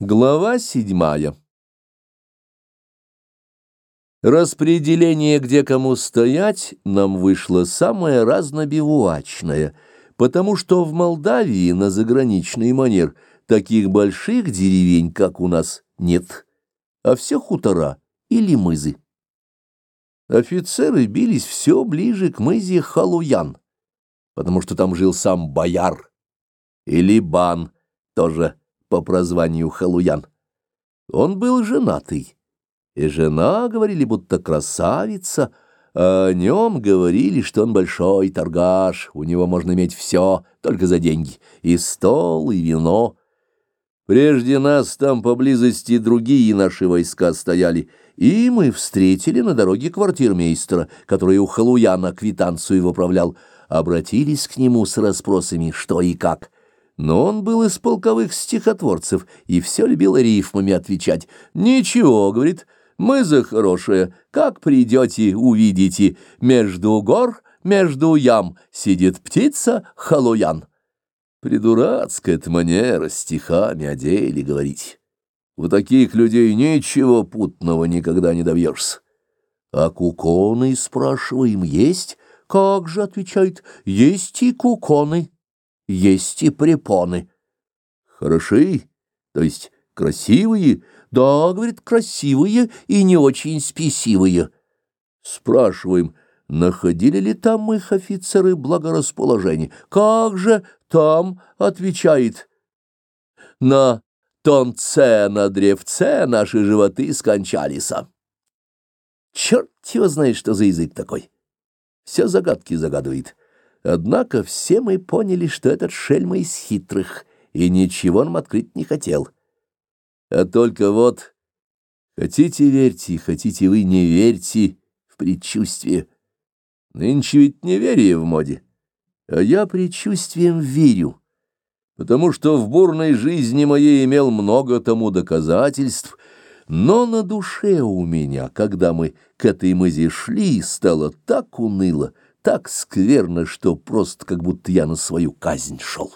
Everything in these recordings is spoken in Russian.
Глава седьмая. Распределение, где кому стоять, нам вышло самое разнобивуачное, потому что в Молдавии на заграничный манер таких больших деревень, как у нас, нет, а все хутора или мызы. Офицеры бились все ближе к мызе Халуян, потому что там жил сам бояр, или бан тоже по прозванию Халуян. Он был женатый, и жена, говорили, будто красавица, а о нем говорили, что он большой торгаш, у него можно иметь все, только за деньги, и стол, и вино. Прежде нас там поблизости другие наши войска стояли, и мы встретили на дороге квартирмейстера, который у Халуяна квитанцию выправлял, обратились к нему с расспросами, что и как — но он был из полковых стихотворцев и все любил рифмами отвечать. «Ничего, — говорит, — мы за хорошее. Как придете, увидите, между гор, между ям сидит птица халуян». Придурацкая эта манера стихами о деле говорить. У таких людей ничего путного никогда не добьешься. А куконы, спрашиваем, есть? Как же, отвечает, есть и куконы есть и препоны. Хороши, то есть красивые? Да, говорит, красивые и не очень спесивые. Спрашиваем, находили ли там их офицеры благорасположение? Как же там, отвечает, на тонце, на древце наши животы скончались. Черт его знает, что за язык такой. Все загадки загадывает. Однако все мы поняли, что этот шельма из хитрых, и ничего нам открыть не хотел. А только вот, хотите верьте, хотите вы не верьте в предчувствие. Нынче ведь неверие в моде, а я предчувствием верю, потому что в бурной жизни моей имел много тому доказательств, но на душе у меня, когда мы к этой мызе шли, стало так уныло, так скверно, что просто как будто я на свою казнь шел.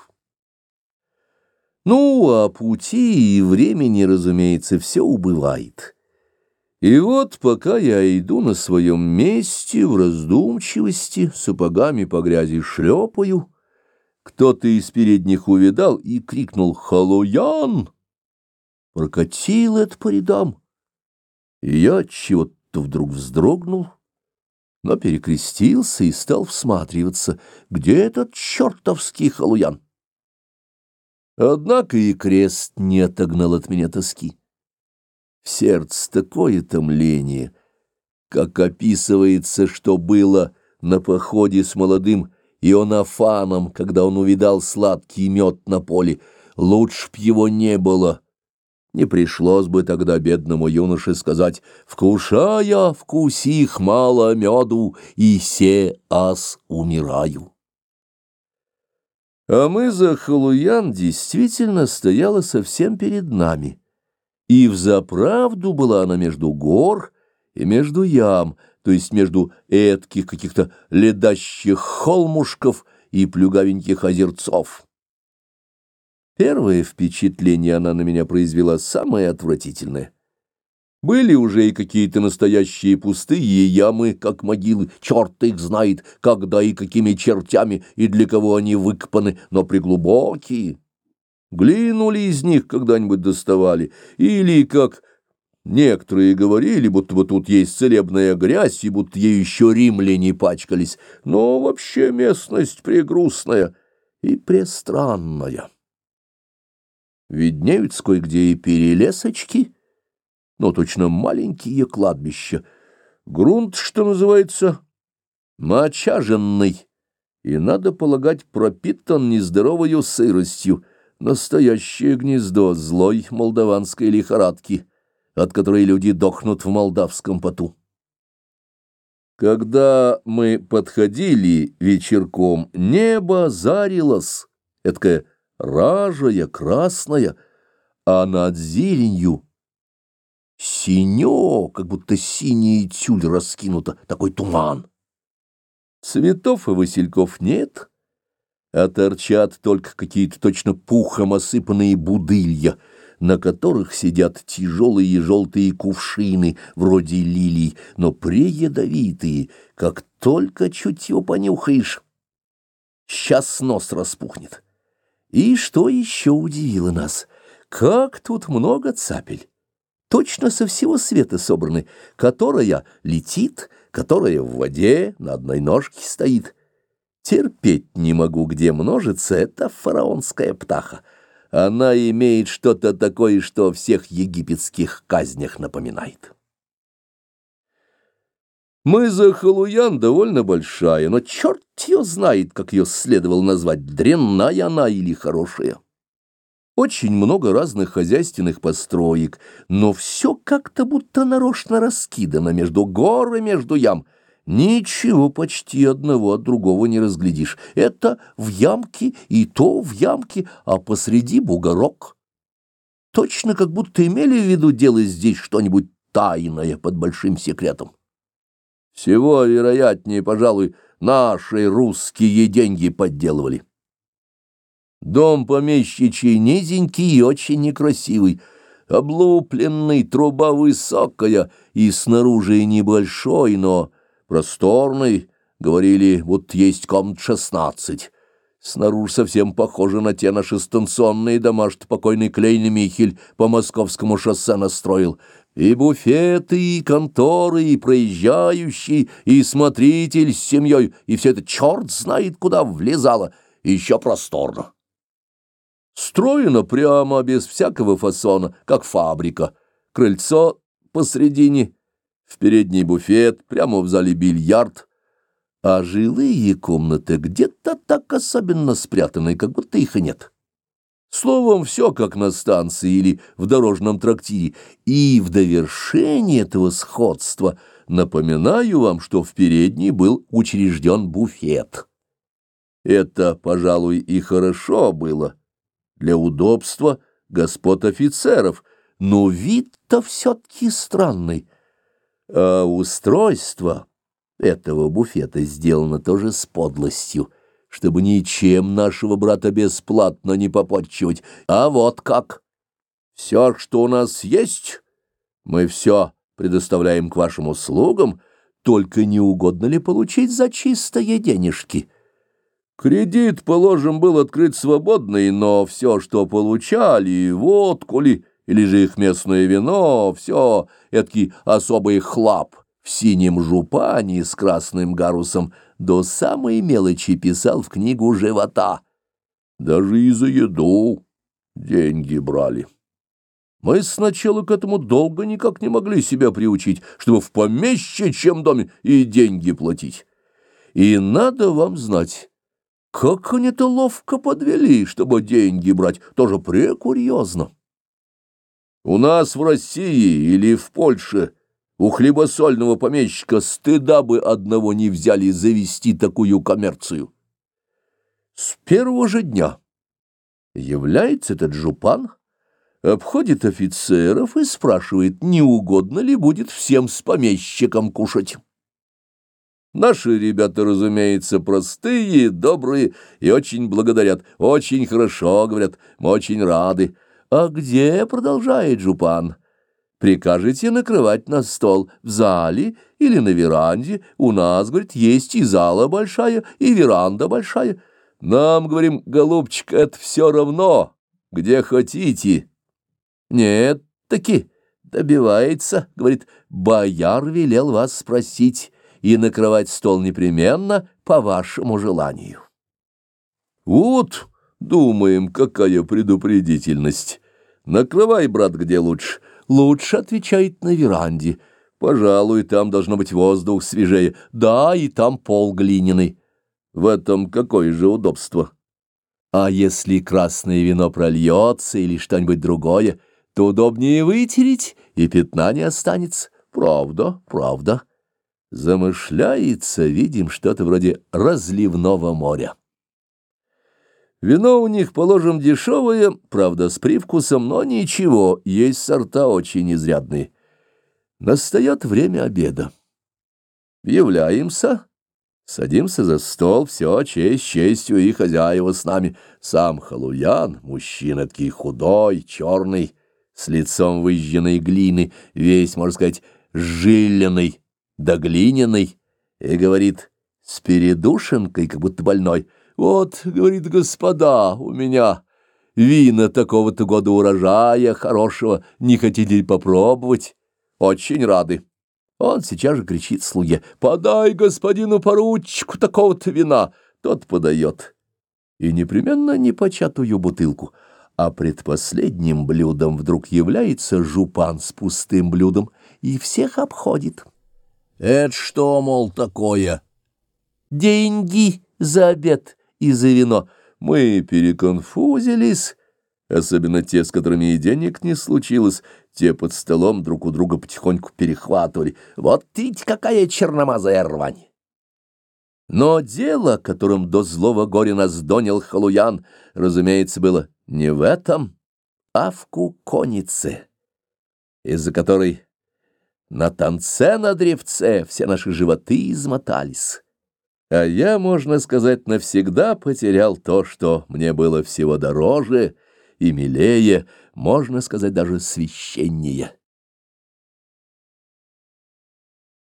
Ну, а пути и времени, разумеется, все убывает. И вот пока я иду на своем месте в раздумчивости, сапогами по грязи шлепаю, кто-то из передних увидал и крикнул «Халуян!» Прокатил это по рядам, и я чего-то вдруг вздрогнул, но перекрестился и стал всматриваться, где этот чертовский халуян. Однако и крест не отогнал от меня тоски. В сердце такое томление, как описывается, что было на походе с молодым Ионафаном, когда он увидал сладкий мед на поле. Лучше б его не было, не пришлось бы тогда бедному юноше сказать «Вкушая, вкусих мало меду, и се ас умираю». А мы за Халуян действительно стояла совсем перед нами. И взаправду была она между гор и между ям, то есть между этких каких-то ледащих холмушков и плюгавеньких озерцов. Первое впечатление она на меня произвела самое отвратительное. Были уже и какие-то настоящие пустые ямы, как могилы, черт их знает, когда и какими чертями и для кого они выкопаны, но приглубокие. Глинули из них когда-нибудь доставали, или, как некоторые говорили, будто бы тут есть целебная грязь, и будто ей еще римляне пачкались, но вообще местность прегрустная и престранная. Виднеются кое-где и перелесочки, но точно маленькие кладбища. Грунт, что называется, мочаженный, и, надо полагать, пропитан нездоровою сыростью, настоящее гнездо злой молдаванской лихорадки, от которой люди дохнут в молдавском поту. Когда мы подходили вечерком, небо зарилось, эткое ражая, красная, а над зеленью синё, как будто синий тюль раскинута, такой туман. Цветов и васильков нет, а торчат только какие-то точно пухом осыпанные будылья. на которых сидят тяжелые желтые кувшины, вроде лилий, но преядовитые, как только чутье понюхаешь. Сейчас нос распухнет. И что еще удивило нас? Как тут много цапель! Точно со всего света собраны, которая летит, которая в воде на одной ножке стоит. Терпеть не могу, где множится эта фараонская птаха. Она имеет что-то такое, что всех египетских казнях напоминает. Мы за Халуян довольно большая, но черт ее знает, как ее следовало назвать, дрянная она или хорошая. Очень много разных хозяйственных построек, но все как-то будто нарочно раскидано между гор и между ям. Ничего почти одного от другого не разглядишь. Это в ямке и то в ямке, а посреди бугорок. Точно как будто имели в виду делать здесь что-нибудь тайное под большим секретом. Всего вероятнее, пожалуй, наши русские деньги подделывали. Дом помещичий низенький и очень некрасивый, облупленный, труба высокая и снаружи небольшой, но просторный, говорили, вот есть комнат шестнадцать. Снаружи совсем похоже на те наши станционные дома, что покойный Клейн Михель по московскому шоссе настроил. И буфеты, и конторы, и проезжающий, и смотритель с семьей, и все это черт знает куда влезало, еще просторно. Строено прямо, без всякого фасона, как фабрика. Крыльцо посредине, в передний буфет, прямо в зале бильярд. А жилые комнаты где-то так особенно спрятаны, как будто их и нет. Словом, все как на станции или в дорожном трактире. И в довершение этого сходства напоминаю вам, что в передней был учрежден буфет. Это, пожалуй, и хорошо было для удобства господ офицеров, но вид-то все-таки странный. А устройство этого буфета сделано тоже с подлостью, чтобы ничем нашего брата бесплатно не попотчевать. А вот как! Все, что у нас есть, мы все предоставляем к вашим услугам, только не угодно ли получить за чистые денежки?» Кредит, положим, был открыт свободный, но все, что получали, водку ли, или же их местное вино, все, эдакий особый хлап в синем жупане с красным гарусом, до самой мелочи писал в книгу живота. Даже и за еду деньги брали. Мы сначала к этому долго никак не могли себя приучить, чтобы в помещичьем доме и деньги платить. И надо вам знать... Как они это ловко подвели, чтобы деньги брать, тоже прекурьезно. У нас в России или в Польше у хлебосольного помещика стыда бы одного не взяли завести такую коммерцию. С первого же дня является этот жупан, обходит офицеров и спрашивает, не угодно ли будет всем с помещиком кушать. Наши ребята, разумеется, простые, добрые и очень благодарят. Очень хорошо, говорят, мы очень рады. А где, продолжает Жупан, прикажете накрывать на стол в зале или на веранде? У нас, говорит, есть и зала большая, и веранда большая. Нам, говорим, голубчик, это все равно, где хотите. Нет, таки, добивается, говорит, бояр велел вас спросить и накрывать стол непременно по вашему желанию. Вот, думаем, какая предупредительность. Накрывай, брат, где лучше. Лучше отвечает на веранде. Пожалуй, там должно быть воздух свежее. Да, и там пол глиняный. В этом какое же удобство. А если красное вино прольется или что-нибудь другое, то удобнее вытереть, и пятна не останется. Правда, правда замышляется, видим, что-то вроде разливного моря. Вино у них, положим, дешевое, правда, с привкусом, но ничего, есть сорта очень изрядные. Настает время обеда. Являемся, садимся за стол, все, честь честью и хозяева с нами. Сам Халуян, мужчина такой худой, черный, с лицом выжженной глины, весь, можно сказать, жилленный да глиняный, и говорит с передушенкой, как будто больной, «Вот, — говорит, — господа, у меня вина такого-то года урожая хорошего, не хотите ли попробовать? Очень рады». Он сейчас же кричит слуге, «Подай господину поручику такого-то вина!» Тот подает. И непременно непочатую бутылку. А предпоследним блюдом вдруг является жупан с пустым блюдом и всех обходит. «Это что, мол, такое?» «Деньги за обед и за вино. Мы переконфузились» особенно те, с которыми и денег не случилось, те под столом друг у друга потихоньку перехватывали. Вот ведь какая черномазая рвань! Но дело, которым до злого горя нас донил Халуян, разумеется, было не в этом, а в куконице, из-за которой на танце на древце все наши животы измотались. А я, можно сказать, навсегда потерял то, что мне было всего дороже — и милее, можно сказать, даже священнее.